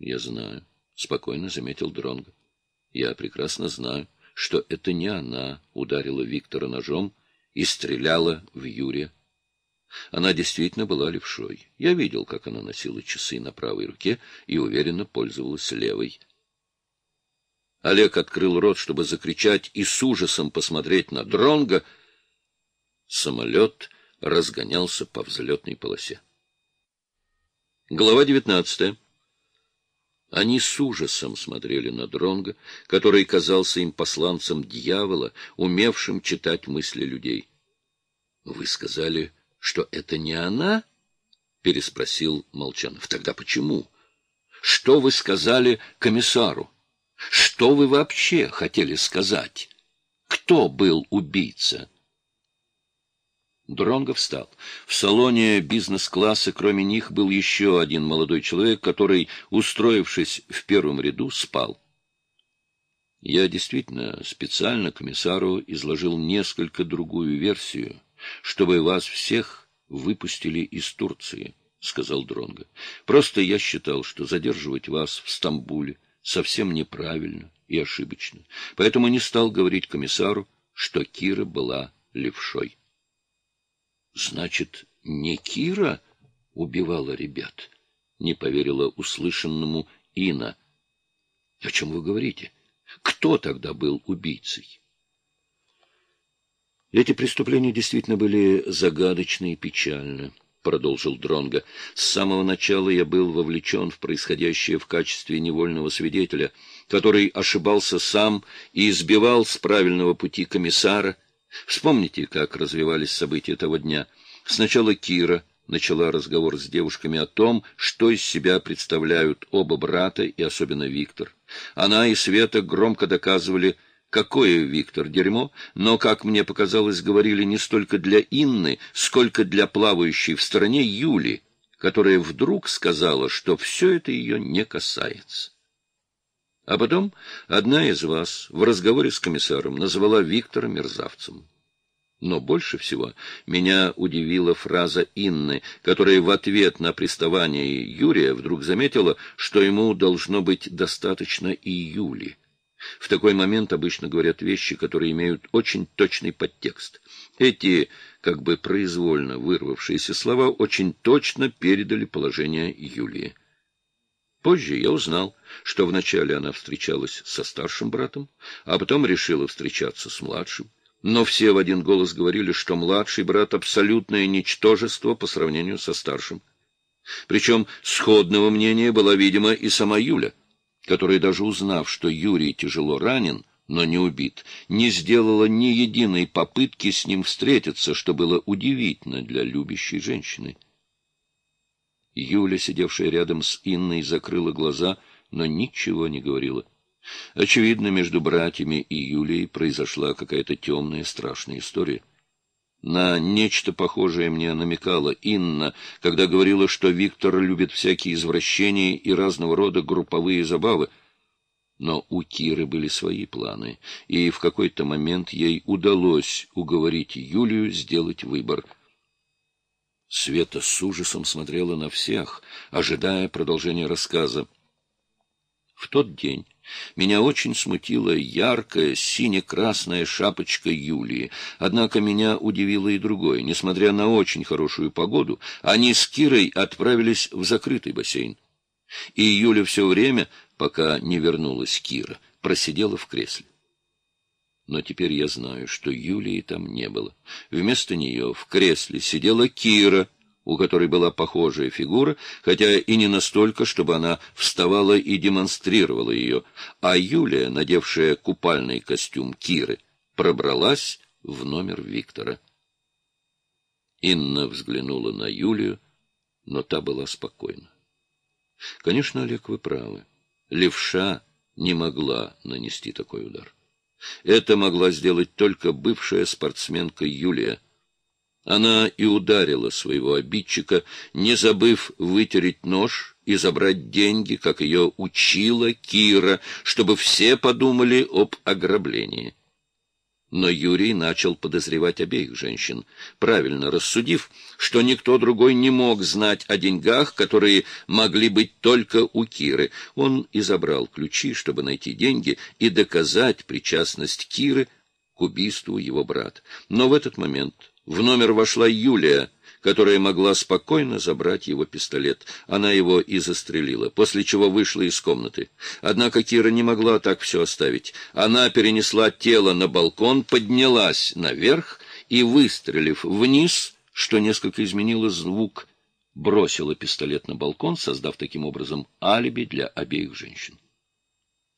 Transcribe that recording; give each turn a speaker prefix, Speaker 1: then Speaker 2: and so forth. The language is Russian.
Speaker 1: Я знаю, — спокойно заметил Дронго. Я прекрасно знаю, что это не она ударила Виктора ножом и стреляла в Юрия. Она действительно была левшой. Я видел, как она носила часы на правой руке и уверенно пользовалась левой. Олег открыл рот, чтобы закричать и с ужасом посмотреть на Дронга. Самолет разгонялся по взлетной полосе. Глава девятнадцатая. Они с ужасом смотрели на Дронга, который казался им посланцем дьявола, умевшим читать мысли людей. — Вы сказали, что это не она? — переспросил Молчанов. — Тогда почему? Что вы сказали комиссару? Что вы вообще хотели сказать? Кто был убийца? — Дронго встал. В салоне бизнес-класса, кроме них, был еще один молодой человек, который, устроившись в первом ряду, спал. Я действительно специально комиссару изложил несколько другую версию, чтобы вас всех выпустили из Турции, — сказал Дронго. Просто я считал, что задерживать вас в Стамбуле совсем неправильно и ошибочно, поэтому не стал говорить комиссару, что Кира была левшой. Значит, не Кира убивала ребят? Не поверила услышанному Ина. О чем вы говорите? Кто тогда был убийцей? Эти преступления действительно были загадочны и печальны, продолжил Дронга. С самого начала я был вовлечен в происходящее в качестве невольного свидетеля, который ошибался сам и избивал с правильного пути комиссара, Вспомните, как развивались события того дня. Сначала Кира начала разговор с девушками о том, что из себя представляют оба брата и особенно Виктор. Она и Света громко доказывали, какое Виктор дерьмо, но, как мне показалось, говорили не столько для Инны, сколько для плавающей в стороне Юли, которая вдруг сказала, что все это ее не касается. А потом одна из вас в разговоре с комиссаром назвала Виктора мерзавцем. Но больше всего меня удивила фраза Инны, которая в ответ на приставание Юрия вдруг заметила, что ему должно быть достаточно и Юли. В такой момент обычно говорят вещи, которые имеют очень точный подтекст. Эти, как бы произвольно вырвавшиеся слова, очень точно передали положение Юлии. Позже я узнал, что вначале она встречалась со старшим братом, а потом решила встречаться с младшим. Но все в один голос говорили, что младший брат — абсолютное ничтожество по сравнению со старшим. Причем сходного мнения была, видимо, и сама Юля, которая, даже узнав, что Юрий тяжело ранен, но не убит, не сделала ни единой попытки с ним встретиться, что было удивительно для любящей женщины. Юля, сидевшая рядом с Инной, закрыла глаза, но ничего не говорила. Очевидно, между братьями и Юлией произошла какая-то темная, страшная история. На нечто похожее мне намекала Инна, когда говорила, что Виктор любит всякие извращения и разного рода групповые забавы. Но у Киры были свои планы, и в какой-то момент ей удалось уговорить Юлию сделать выбор — Света с ужасом смотрела на всех, ожидая продолжения рассказа. В тот день меня очень смутила яркая сине-красная шапочка Юлии. Однако меня удивило и другое. Несмотря на очень хорошую погоду, они с Кирой отправились в закрытый бассейн. И Юля все время, пока не вернулась Кира, просидела в кресле но теперь я знаю, что Юлии там не было. Вместо нее в кресле сидела Кира, у которой была похожая фигура, хотя и не настолько, чтобы она вставала и демонстрировала ее, а Юлия, надевшая купальный костюм Киры, пробралась в номер Виктора. Инна взглянула на Юлию, но та была спокойна. Конечно, Олег, вы правы. Левша не могла нанести такой удар. Это могла сделать только бывшая спортсменка Юлия. Она и ударила своего обидчика, не забыв вытереть нож и забрать деньги, как ее учила Кира, чтобы все подумали об ограблении. Но Юрий начал подозревать обеих женщин, правильно рассудив, что никто другой не мог знать о деньгах, которые могли быть только у Киры. Он и забрал ключи, чтобы найти деньги и доказать причастность Киры к убийству его брата. Но в этот момент в номер вошла Юлия, которая могла спокойно забрать его пистолет. Она его и застрелила, после чего вышла из комнаты. Однако Кира не могла так все оставить. Она перенесла тело на балкон, поднялась наверх и, выстрелив вниз, что несколько изменило звук, бросила пистолет на балкон, создав таким образом алиби для обеих женщин.